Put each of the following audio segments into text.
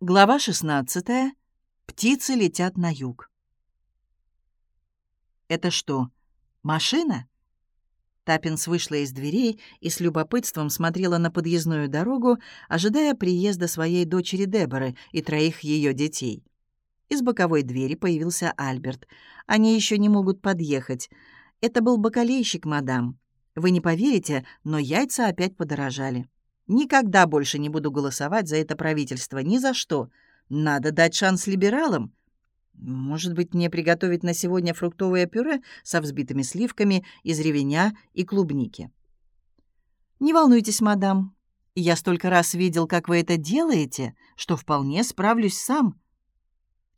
Глава 16. Птицы летят на юг. «Это что, машина?» Таппинс вышла из дверей и с любопытством смотрела на подъездную дорогу, ожидая приезда своей дочери Деборы и троих ее детей. Из боковой двери появился Альберт. Они еще не могут подъехать. Это был бакалейщик, мадам. Вы не поверите, но яйца опять подорожали. Никогда больше не буду голосовать за это правительство. Ни за что. Надо дать шанс либералам. Может быть, мне приготовить на сегодня фруктовое пюре со взбитыми сливками из ревеня и клубники? Не волнуйтесь, мадам. Я столько раз видел, как вы это делаете, что вполне справлюсь сам.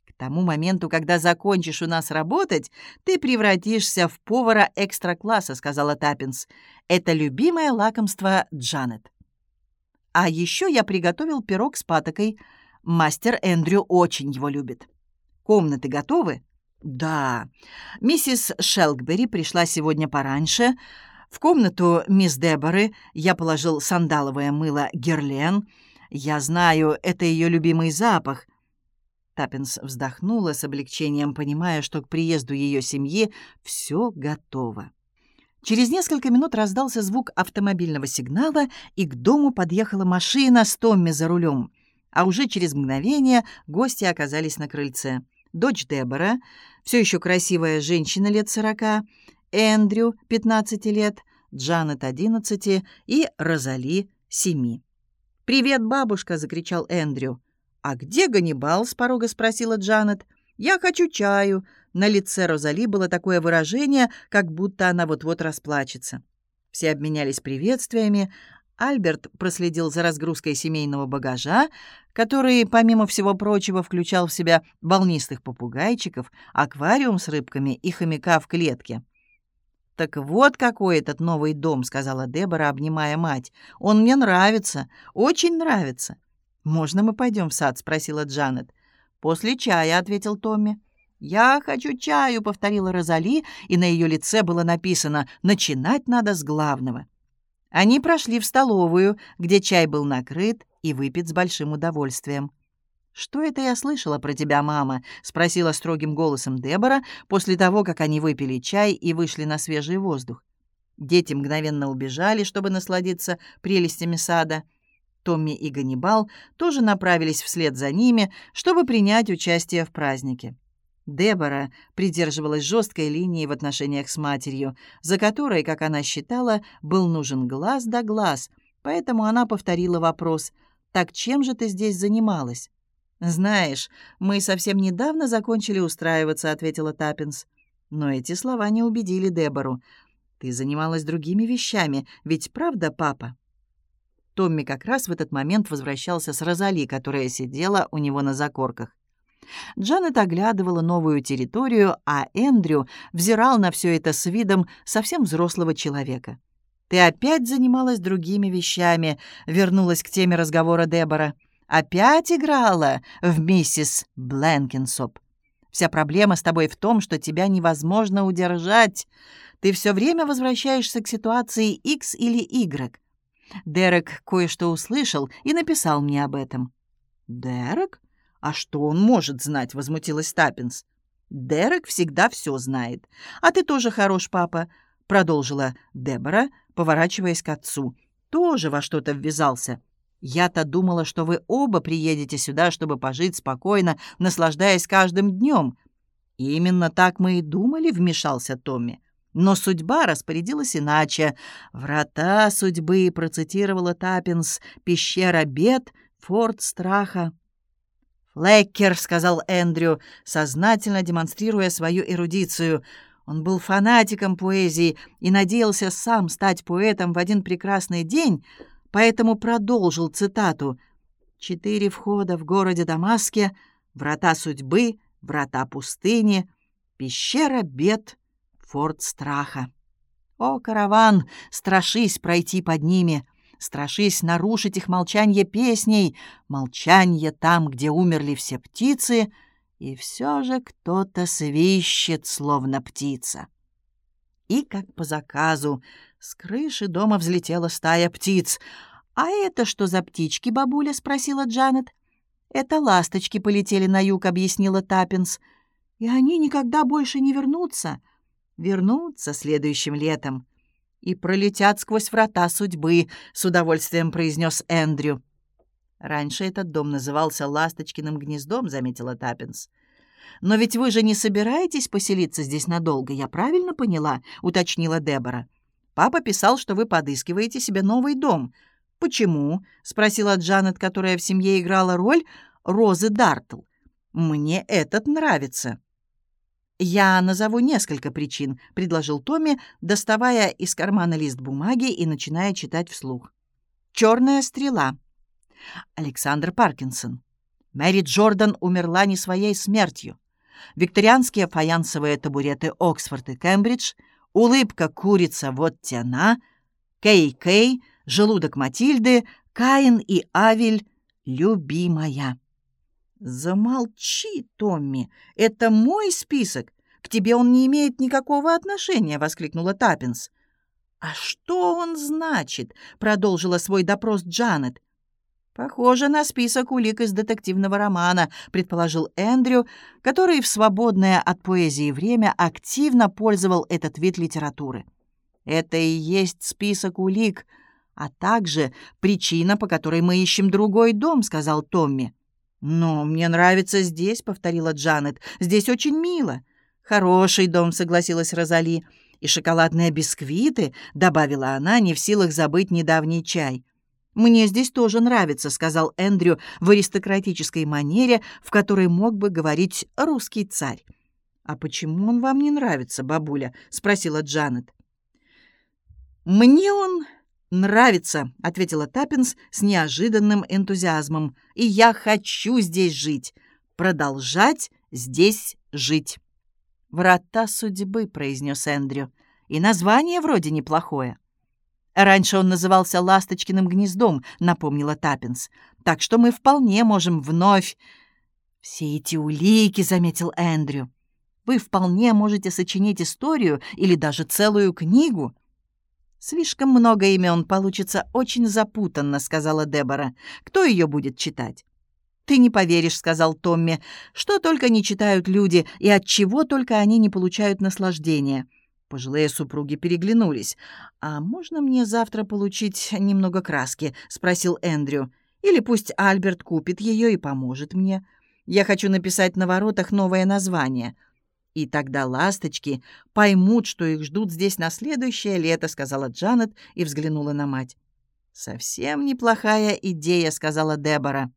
К тому моменту, когда закончишь у нас работать, ты превратишься в повара экстра-класса, сказала Таппинс. Это любимое лакомство Джанет. А еще я приготовил пирог с патокой. Мастер Эндрю очень его любит. Комнаты готовы? Да. Миссис Шелкбери пришла сегодня пораньше. В комнату мисс Деборы я положил сандаловое мыло Герлен. Я знаю, это ее любимый запах. Таппинс вздохнула с облегчением, понимая, что к приезду ее семьи все готово. Через несколько минут раздался звук автомобильного сигнала, и к дому подъехала машина с Томми за рулем. А уже через мгновение гости оказались на крыльце. Дочь Дебора, все еще красивая женщина лет сорока, Эндрю, 15 лет, Джанет, 11 и Розали, 7. «Привет, бабушка!» — закричал Эндрю. «А где Ганнибал?» — с порога спросила Джанет. «Я хочу чаю», на лице Розали было такое выражение, как будто она вот-вот расплачется. Все обменялись приветствиями. Альберт проследил за разгрузкой семейного багажа, который, помимо всего прочего, включал в себя волнистых попугайчиков, аквариум с рыбками и хомяка в клетке. «Так вот какой этот новый дом», — сказала Дебора, обнимая мать. «Он мне нравится, очень нравится». «Можно мы пойдем в сад?» — спросила Джанет. «После чая», — ответил Томми. «Я хочу чаю», — повторила Розали, и на ее лице было написано «Начинать надо с главного». Они прошли в столовую, где чай был накрыт и выпит с большим удовольствием. «Что это я слышала про тебя, мама?» — спросила строгим голосом Дебора после того, как они выпили чай и вышли на свежий воздух. Дети мгновенно убежали, чтобы насладиться прелестями сада. Томми и Ганнибал тоже направились вслед за ними, чтобы принять участие в празднике. Дебора придерживалась жесткой линии в отношениях с матерью, за которой, как она считала, был нужен глаз да глаз, поэтому она повторила вопрос «Так чем же ты здесь занималась?» «Знаешь, мы совсем недавно закончили устраиваться», — ответила Таппинс. Но эти слова не убедили Дебору. «Ты занималась другими вещами, ведь правда, папа?» Томми как раз в этот момент возвращался с Розали, которая сидела у него на закорках. Джанет оглядывала новую территорию, а Эндрю взирал на все это с видом совсем взрослого человека. «Ты опять занималась другими вещами», — вернулась к теме разговора Дебора. «Опять играла в миссис Бленкинсоп. Вся проблема с тобой в том, что тебя невозможно удержать. Ты все время возвращаешься к ситуации X или Y». Дерек кое-что услышал и написал мне об этом. «Дерек?» «А что он может знать?» — возмутилась Таппинс. «Дерек всегда все знает. А ты тоже хорош, папа», — продолжила Дебора, поворачиваясь к отцу. «Тоже во что-то ввязался. Я-то думала, что вы оба приедете сюда, чтобы пожить спокойно, наслаждаясь каждым днем». «Именно так мы и думали», — вмешался Томми. Но судьба распорядилась иначе. «Врата судьбы», — процитировала Таппинс, «пещера бед, форт страха». «Флеккер», — сказал Эндрю, сознательно демонстрируя свою эрудицию. Он был фанатиком поэзии и надеялся сам стать поэтом в один прекрасный день, поэтому продолжил цитату. «Четыре входа в городе Дамаске, врата судьбы, врата пустыни, пещера бед, форт страха. О, караван, страшись пройти под ними!» Страшись нарушить их молчание песней, молчание там, где умерли все птицы, и все же кто-то свищет, словно птица. И, как по заказу, с крыши дома взлетела стая птиц. «А это что за птички, бабуля?» — спросила Джанет. «Это ласточки полетели на юг», — объяснила Таппинс. «И они никогда больше не вернутся». «Вернутся следующим летом» и пролетят сквозь врата судьбы», — с удовольствием произнес Эндрю. «Раньше этот дом назывался Ласточкиным гнездом», — заметила Таппинс. «Но ведь вы же не собираетесь поселиться здесь надолго, я правильно поняла?» — уточнила Дебора. «Папа писал, что вы подыскиваете себе новый дом. «Почему?» — спросила Джанет, которая в семье играла роль Розы Дартл. «Мне этот нравится». «Я назову несколько причин», — предложил Томми, доставая из кармана лист бумаги и начиная читать вслух. «Черная стрела». Александр Паркинсон. Мэри Джордан умерла не своей смертью. Викторианские фаянсовые табуреты Оксфорд и Кембридж, улыбка курица вот тяна, Кей-Кей, желудок Матильды, Каин и Авель, любимая. «Замолчи, Томми, это мой список. К тебе он не имеет никакого отношения», — воскликнула Таппинс. «А что он значит?» — продолжила свой допрос Джанет. «Похоже на список улик из детективного романа», — предположил Эндрю, который в свободное от поэзии время активно пользовал этот вид литературы. «Это и есть список улик», а также причина, по которой мы ищем другой дом», — сказал Томми. «Но мне нравится здесь», — повторила Джанет. «Здесь очень мило». «Хороший дом», — согласилась Розали. «И шоколадные бисквиты», — добавила она, не в силах забыть недавний чай. «Мне здесь тоже нравится», — сказал Эндрю в аристократической манере, в которой мог бы говорить русский царь. «А почему он вам не нравится, бабуля?» — спросила Джанет. «Мне он «Нравится», — ответила Таппинс с неожиданным энтузиазмом. «И я хочу здесь жить, продолжать здесь жить». «Врата судьбы», — произнес Эндрю. «И название вроде неплохое». «Раньше он назывался «Ласточкиным гнездом», — напомнила Таппинс. «Так что мы вполне можем вновь...» «Все эти улики», — заметил Эндрю. «Вы вполне можете сочинить историю или даже целую книгу». «Слишком много имен, получится очень запутанно», — сказала Дебора. «Кто ее будет читать?» «Ты не поверишь», — сказал Томми, — «что только не читают люди и от чего только они не получают наслаждения». Пожилые супруги переглянулись. «А можно мне завтра получить немного краски?» — спросил Эндрю. «Или пусть Альберт купит ее и поможет мне. Я хочу написать на воротах новое название». «И тогда ласточки поймут, что их ждут здесь на следующее лето», — сказала Джанет и взглянула на мать. «Совсем неплохая идея», — сказала Дебора.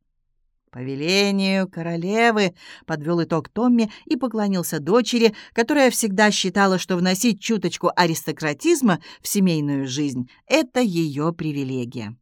«По велению королевы», — подвел итог Томми и поклонился дочери, которая всегда считала, что вносить чуточку аристократизма в семейную жизнь — это ее привилегия.